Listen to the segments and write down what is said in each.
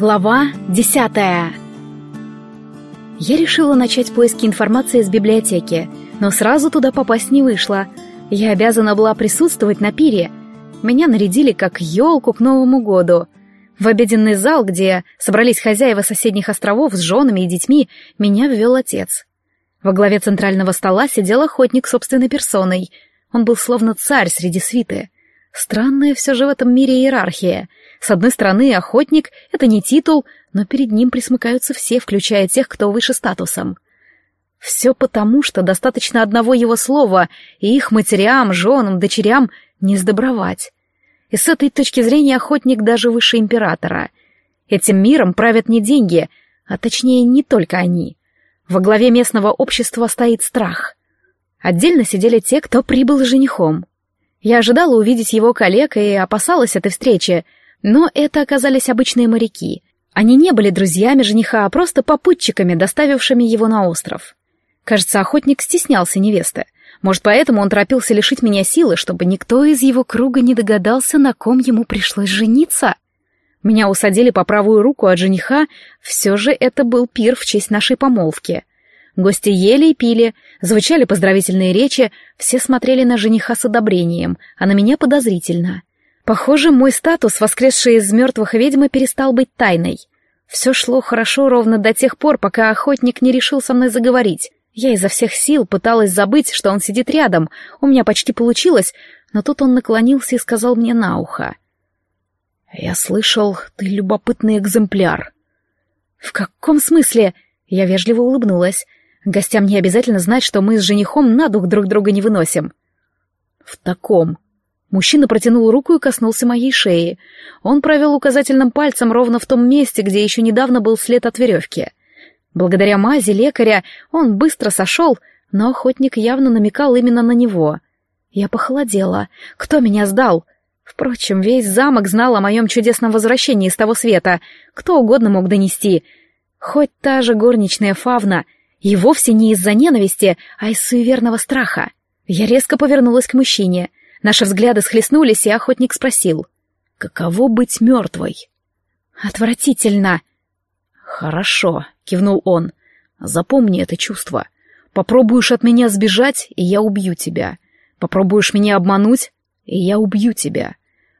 Глава десятая Я решила начать поиски информации из библиотеки, но сразу туда попасть не вышло. Я обязана была присутствовать на пире. Меня нарядили как елку к Новому году. В обеденный зал, где собрались хозяева соседних островов с женами и детьми, меня ввел отец. Во главе центрального стола сидел охотник собственной персоной. Он был словно царь среди свиты. Странная все же в этом мире иерархия. С одной стороны, охотник — это не титул, но перед ним присмыкаются все, включая тех, кто выше статусом. Все потому, что достаточно одного его слова, и их матерям, женам, дочерям не сдобровать. И с этой точки зрения охотник даже выше императора. Этим миром правят не деньги, а точнее не только они. Во главе местного общества стоит страх. Отдельно сидели те, кто прибыл женихом. Я ожидала увидеть его коллег и опасалась этой встречи, но это оказались обычные моряки. Они не были друзьями жениха, а просто попутчиками, доставившими его на остров. Кажется, охотник стеснялся невесты. Может, поэтому он торопился лишить меня силы, чтобы никто из его круга не догадался, на ком ему пришлось жениться. Меня усадили по правую руку от жениха, все же это был пир в честь нашей помолвки. Гости ели и пили, звучали поздравительные речи, все смотрели на жениха с одобрением, а на меня подозрительно. Похоже, мой статус, воскресший из мертвых ведьмы, перестал быть тайной. Все шло хорошо ровно до тех пор, пока охотник не решил со мной заговорить. Я изо всех сил пыталась забыть, что он сидит рядом. У меня почти получилось, но тут он наклонился и сказал мне на ухо. «Я слышал, ты любопытный экземпляр». «В каком смысле?» Я вежливо улыбнулась. Гостям не обязательно знать, что мы с женихом на дух друг друга не выносим. В таком. Мужчина протянул руку и коснулся моей шеи. Он провел указательным пальцем ровно в том месте, где еще недавно был след от веревки. Благодаря мази лекаря он быстро сошел, но охотник явно намекал именно на него. Я похолодела. Кто меня сдал? Впрочем, весь замок знал о моем чудесном возвращении из того света. Кто угодно мог донести. Хоть та же горничная Фавна — и вовсе не из-за ненависти, а из суеверного страха. Я резко повернулась к мужчине. Наши взгляды схлестнулись, и охотник спросил. «Каково быть мертвой?» «Отвратительно!» «Хорошо», — кивнул он. «Запомни это чувство. Попробуешь от меня сбежать, и я убью тебя. Попробуешь меня обмануть, и я убью тебя.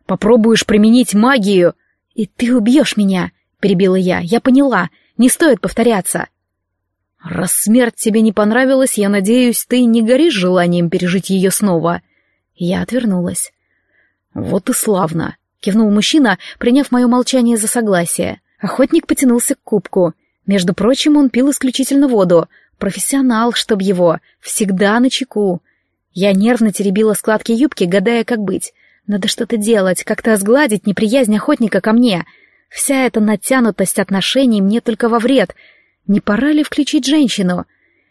Попробуешь применить магию, и ты убьешь меня», — перебила я. «Я поняла. Не стоит повторяться». «Раз смерть тебе не понравилась, я надеюсь, ты не горишь желанием пережить ее снова». Я отвернулась. «Вот и славно», — кивнул мужчина, приняв мое молчание за согласие. Охотник потянулся к кубку. Между прочим, он пил исключительно воду. Профессионал, чтоб его, всегда на чеку. Я нервно теребила складки юбки, гадая, как быть. Надо что-то делать, как-то сгладить неприязнь охотника ко мне. Вся эта натянутость отношений мне только во вред — не пора ли включить женщину?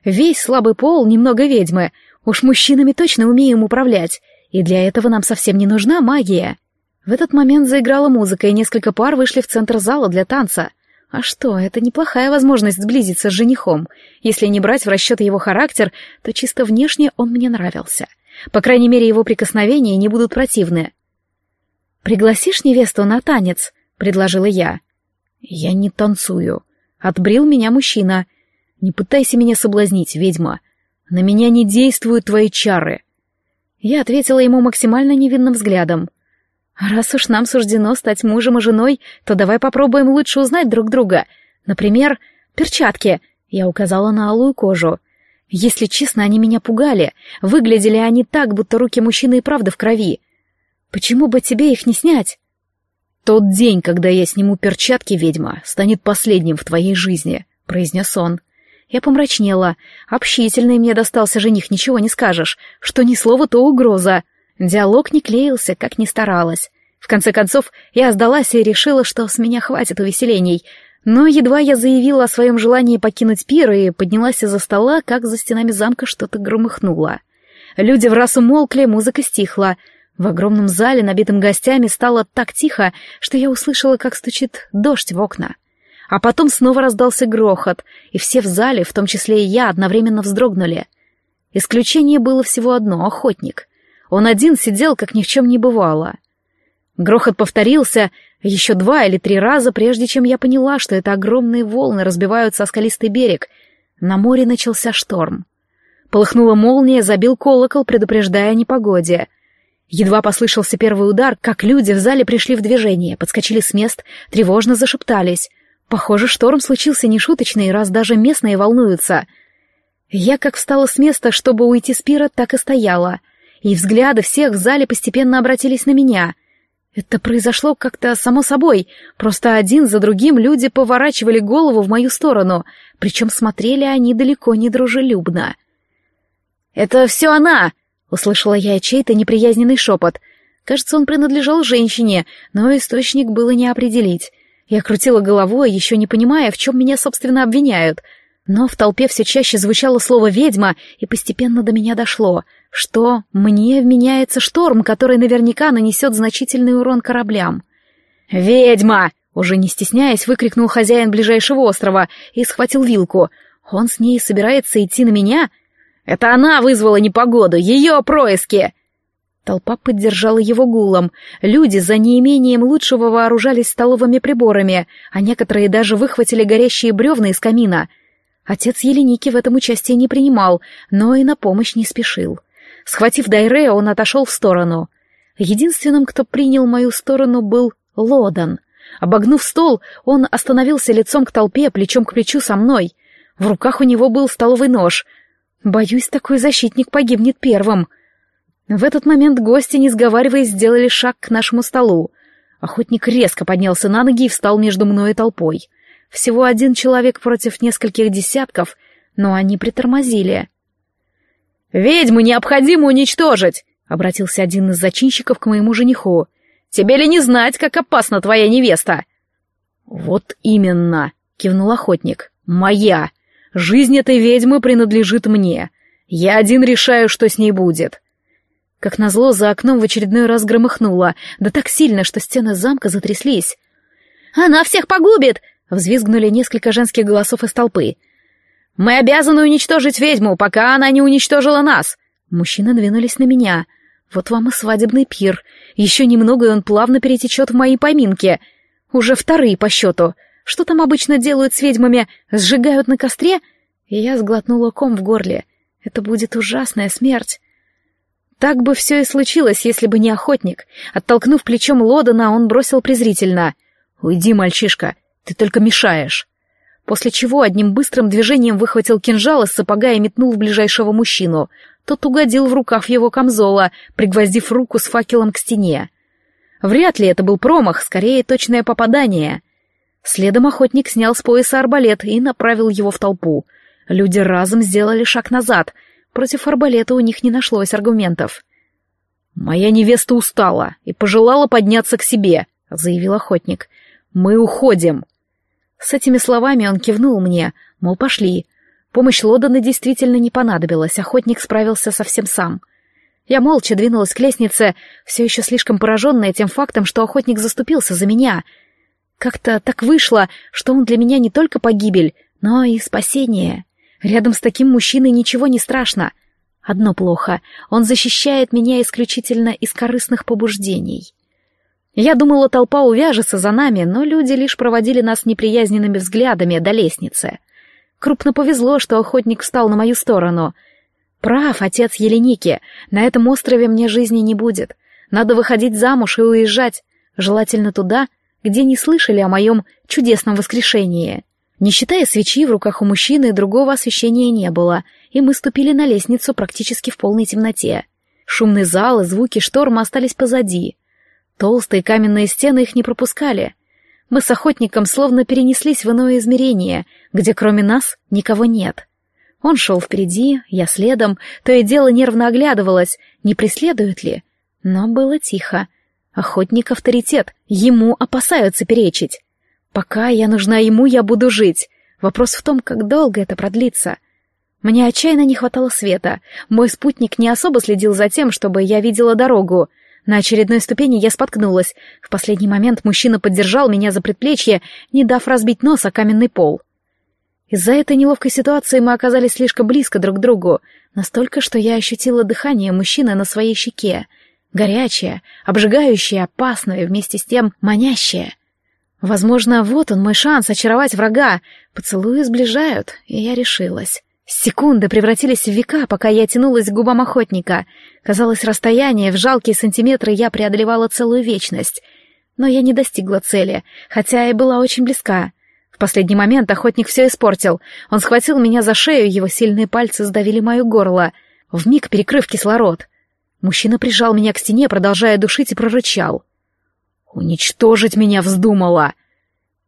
Весь слабый пол немного ведьмы. Уж мужчинами точно умеем управлять. И для этого нам совсем не нужна магия. В этот момент заиграла музыка, и несколько пар вышли в центр зала для танца. А что, это неплохая возможность сблизиться с женихом. Если не брать в расчет его характер, то чисто внешне он мне нравился. По крайней мере, его прикосновения не будут противны. «Пригласишь невесту на танец?» — предложила я. «Я не танцую», Отбрил меня мужчина. «Не пытайся меня соблазнить, ведьма. На меня не действуют твои чары». Я ответила ему максимально невинным взглядом. «Раз уж нам суждено стать мужем и женой, то давай попробуем лучше узнать друг друга. Например, перчатки». Я указала на алую кожу. Если честно, они меня пугали. Выглядели они так, будто руки мужчины и правда в крови. Почему бы тебе их не снять? «Тот день, когда я сниму перчатки, ведьма, станет последним в твоей жизни», — произнес он. Я помрачнела. Общительный мне достался жених, ничего не скажешь. Что ни слова, то угроза. Диалог не клеился, как ни старалась. В конце концов, я сдалась и решила, что с меня хватит увеселений. Но едва я заявила о своем желании покинуть пир и поднялась из-за стола, как за стенами замка что-то громыхнуло. Люди в раз умолкли, музыка стихла — в огромном зале, набитом гостями, стало так тихо, что я услышала, как стучит дождь в окна. А потом снова раздался грохот, и все в зале, в том числе и я, одновременно вздрогнули. Исключение было всего одно — охотник. Он один сидел, как ни в чем не бывало. Грохот повторился еще два или три раза, прежде чем я поняла, что это огромные волны разбиваются о скалистый берег. На море начался шторм. Полыхнула молния, забил колокол, предупреждая о непогоде. Едва послышался первый удар, как люди в зале пришли в движение, подскочили с мест, тревожно зашептались. Похоже, шторм случился нешуточный, раз даже местные волнуются. Я как встала с места, чтобы уйти с пира, так и стояла. И взгляды всех в зале постепенно обратились на меня. Это произошло как-то само собой, просто один за другим люди поворачивали голову в мою сторону, причем смотрели они далеко не дружелюбно. «Это все она!» — услышала я чей-то неприязненный шепот. Кажется, он принадлежал женщине, но источник было не определить. Я крутила головой, еще не понимая, в чем меня, собственно, обвиняют. Но в толпе все чаще звучало слово «ведьма», и постепенно до меня дошло, что мне вменяется шторм, который наверняка нанесет значительный урон кораблям. «Ведьма!» — уже не стесняясь, выкрикнул хозяин ближайшего острова и схватил вилку. «Он с ней собирается идти на меня?» Это она вызвала непогоду, ее происки!» Толпа поддержала его гулом. Люди за неимением лучшего вооружались столовыми приборами, а некоторые даже выхватили горящие бревна из камина. Отец Еленики в этом участие не принимал, но и на помощь не спешил. Схватив Дайрея, он отошел в сторону. Единственным, кто принял мою сторону, был Лодан. Обогнув стол, он остановился лицом к толпе, плечом к плечу со мной. В руках у него был столовый нож — Боюсь, такой защитник погибнет первым. В этот момент гости, не сговариваясь, сделали шаг к нашему столу. Охотник резко поднялся на ноги и встал между мной и толпой. Всего один человек против нескольких десятков, но они притормозили. «Ведьму необходимо уничтожить!» — обратился один из зачинщиков к моему жениху. «Тебе ли не знать, как опасна твоя невеста?» «Вот именно!» — кивнул охотник. «Моя!» Жизнь этой ведьмы принадлежит мне. Я один решаю, что с ней будет. Как назло, за окном в очередной раз громыхнуло, да так сильно, что стены замка затряслись. «Она всех погубит!» — взвизгнули несколько женских голосов из толпы. «Мы обязаны уничтожить ведьму, пока она не уничтожила нас!» Мужчины двинулись на меня. «Вот вам и свадебный пир. Еще немного, и он плавно перетечет в мои поминки. Уже вторые по счету. Что там обычно делают с ведьмами? Сжигают на костре? И я сглотнула ком в горле. Это будет ужасная смерть. Так бы все и случилось, если бы не охотник. Оттолкнув плечом Лодана, он бросил презрительно. «Уйди, мальчишка, ты только мешаешь». После чего одним быстрым движением выхватил кинжал из сапога и метнул в ближайшего мужчину. Тот угодил в рукав его камзола, пригвоздив руку с факелом к стене. Вряд ли это был промах, скорее точное попадание. Следом охотник снял с пояса арбалет и направил его в толпу. Люди разом сделали шаг назад. Против арбалета у них не нашлось аргументов. «Моя невеста устала и пожелала подняться к себе», — заявил охотник. «Мы уходим». С этими словами он кивнул мне, мол, пошли. Помощь Лодана действительно не понадобилась, охотник справился совсем сам. Я молча двинулась к лестнице, все еще слишком пораженная тем фактом, что охотник заступился за меня — как-то так вышло, что он для меня не только погибель, но и спасение. Рядом с таким мужчиной ничего не страшно. Одно плохо — он защищает меня исключительно из корыстных побуждений. Я думала, толпа увяжется за нами, но люди лишь проводили нас неприязненными взглядами до лестницы. Крупно повезло, что охотник встал на мою сторону. Прав, отец Еленики, на этом острове мне жизни не будет. Надо выходить замуж и уезжать, желательно туда, где не слышали о моем чудесном воскрешении. Не считая свечи в руках у мужчины, другого освещения не было, и мы ступили на лестницу практически в полной темноте. Шумный зал и звуки шторма остались позади. Толстые каменные стены их не пропускали. Мы с охотником словно перенеслись в иное измерение, где кроме нас никого нет. Он шел впереди, я следом, то и дело нервно оглядывалась, не преследует ли. Но было тихо, Охотник — авторитет, ему опасаются перечить. Пока я нужна ему, я буду жить. Вопрос в том, как долго это продлится. Мне отчаянно не хватало света. Мой спутник не особо следил за тем, чтобы я видела дорогу. На очередной ступени я споткнулась. В последний момент мужчина поддержал меня за предплечье, не дав разбить нос о каменный пол. Из-за этой неловкой ситуации мы оказались слишком близко друг к другу, настолько, что я ощутила дыхание мужчины на своей щеке. Горячее, обжигающее, опасное, вместе с тем манящее. Возможно, вот он мой шанс очаровать врага. Поцелуи сближают, и я решилась. Секунды превратились в века, пока я тянулась к губам охотника. Казалось, расстояние в жалкие сантиметры я преодолевала целую вечность. Но я не достигла цели, хотя и была очень близка. В последний момент охотник все испортил. Он схватил меня за шею, его сильные пальцы сдавили мое горло, вмиг перекрыв кислород. Мужчина прижал меня к стене, продолжая душить, и прорычал. «Уничтожить меня вздумала!»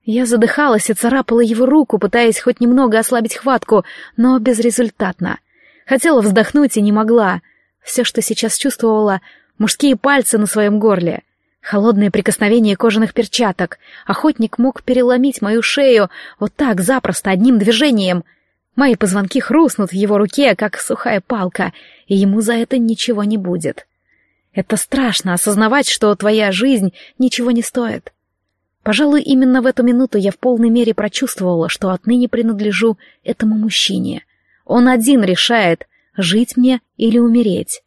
Я задыхалась и царапала его руку, пытаясь хоть немного ослабить хватку, но безрезультатно. Хотела вздохнуть и не могла. Все, что сейчас чувствовала — мужские пальцы на своем горле. Холодное прикосновение кожаных перчаток. Охотник мог переломить мою шею вот так, запросто, одним движением. Мои позвонки хрустнут в его руке, как сухая палка, и ему за это ничего не будет. Это страшно — осознавать, что твоя жизнь ничего не стоит. Пожалуй, именно в эту минуту я в полной мере прочувствовала, что отныне принадлежу этому мужчине. Он один решает, жить мне или умереть.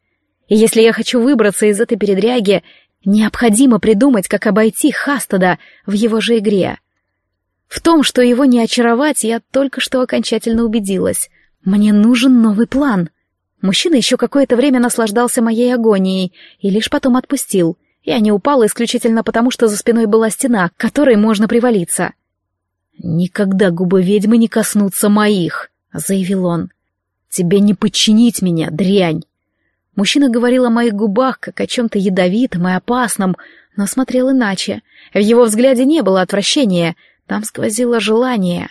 И если я хочу выбраться из этой передряги, необходимо придумать, как обойти Хастада в его же игре. В том, что его не очаровать, я только что окончательно убедилась. Мне нужен новый план. Мужчина еще какое-то время наслаждался моей агонией и лишь потом отпустил — я не упала исключительно потому, что за спиной была стена, к которой можно привалиться. «Никогда губы ведьмы не коснутся моих», — заявил он. «Тебе не подчинить меня, дрянь!» Мужчина говорил о моих губах, как о чем-то ядовитом и опасном, но смотрел иначе. В его взгляде не было отвращения, там сквозило желание.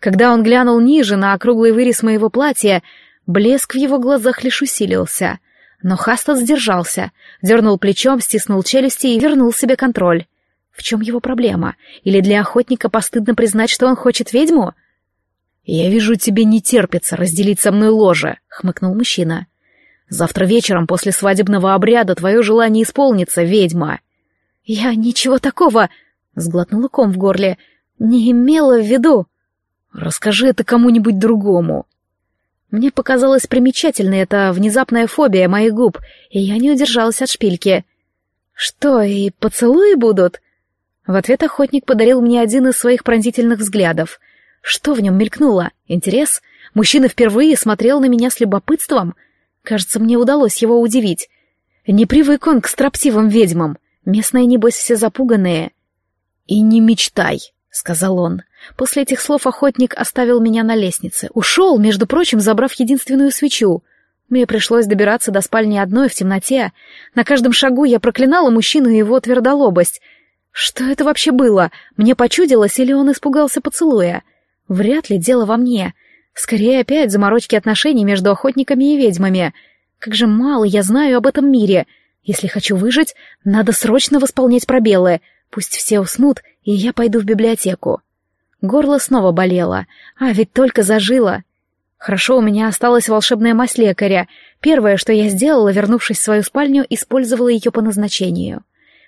Когда он глянул ниже на округлый вырез моего платья, блеск в его глазах лишь усилился — но Хастад сдержался, дернул плечом, стиснул челюсти и вернул себе контроль. В чем его проблема? Или для охотника постыдно признать, что он хочет ведьму? «Я вижу, тебе не терпится разделить со мной ложе», — хмыкнул мужчина. «Завтра вечером после свадебного обряда твое желание исполнится, ведьма». «Я ничего такого», — сглотнула ком в горле, — «не имела в виду». «Расскажи это кому-нибудь другому», мне показалась примечательной эта внезапная фобия моих губ, и я не удержалась от шпильки. «Что, и поцелуи будут?» В ответ охотник подарил мне один из своих пронзительных взглядов. Что в нем мелькнуло? Интерес? Мужчина впервые смотрел на меня с любопытством. Кажется, мне удалось его удивить. Не привык он к строптивым ведьмам. Местные, небось, все запуганные. «И не мечтай», — сказал он. После этих слов охотник оставил меня на лестнице. Ушел, между прочим, забрав единственную свечу. Мне пришлось добираться до спальни одной в темноте. На каждом шагу я проклинала мужчину и его твердолобость. Что это вообще было? Мне почудилось или он испугался поцелуя? Вряд ли дело во мне. Скорее опять заморочки отношений между охотниками и ведьмами. Как же мало я знаю об этом мире. Если хочу выжить, надо срочно восполнять пробелы. Пусть все уснут, и я пойду в библиотеку. Горло снова болело, а ведь только зажило. Хорошо, у меня осталась волшебная мазь лекаря. Первое, что я сделала, вернувшись в свою спальню, использовала ее по назначению.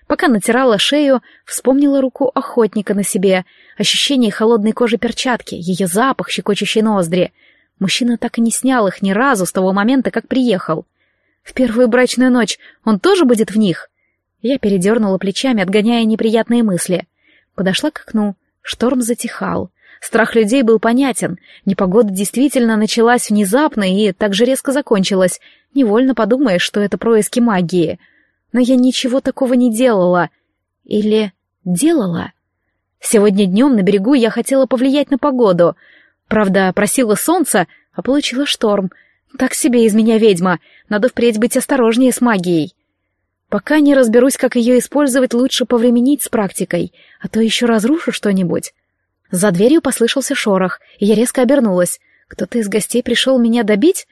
Пока натирала шею, вспомнила руку охотника на себе, ощущение холодной кожи перчатки, ее запах, щекочущий ноздри. Мужчина так и не снял их ни разу с того момента, как приехал. В первую брачную ночь он тоже будет в них? Я передернула плечами, отгоняя неприятные мысли. Подошла к окну, Шторм затихал. Страх людей был понятен. Непогода действительно началась внезапно и так же резко закончилась. Невольно подумаешь, что это происки магии. Но я ничего такого не делала. Или делала? Сегодня днем на берегу я хотела повлиять на погоду. Правда, просила солнца, а получила шторм. Так себе из меня ведьма. Надо впредь быть осторожнее с магией. Пока не разберусь, как ее использовать, лучше повременить с практикой, а то еще разрушу что-нибудь. За дверью послышался шорох, и я резко обернулась. Кто-то из гостей пришел меня добить?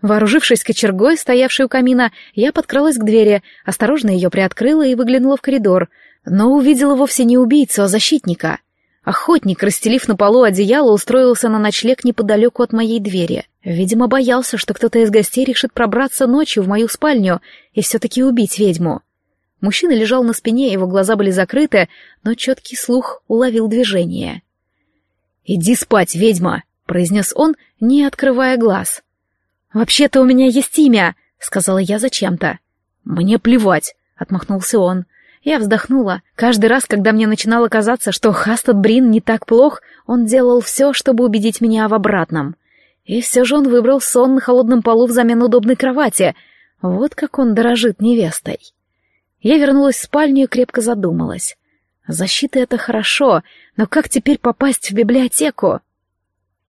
Вооружившись кочергой, стоявшей у камина, я подкралась к двери, осторожно ее приоткрыла и выглянула в коридор, но увидела вовсе не убийцу, а защитника. Охотник, расстелив на полу одеяло, устроился на ночлег неподалеку от моей двери. Видимо, боялся, что кто-то из гостей решит пробраться ночью в мою спальню и все-таки убить ведьму. Мужчина лежал на спине, его глаза были закрыты, но четкий слух уловил движение. «Иди спать, ведьма!» — произнес он, не открывая глаз. «Вообще-то у меня есть имя», — сказала я зачем-то. «Мне плевать», — отмахнулся он. Я вздохнула. Каждый раз, когда мне начинало казаться, что Хастад Брин не так плох, он делал все, чтобы убедить меня в обратном. И все же он выбрал сон на холодном полу взамен удобной кровати. Вот как он дорожит невестой. Я вернулась в спальню и крепко задумалась. Защита — это хорошо, но как теперь попасть в библиотеку?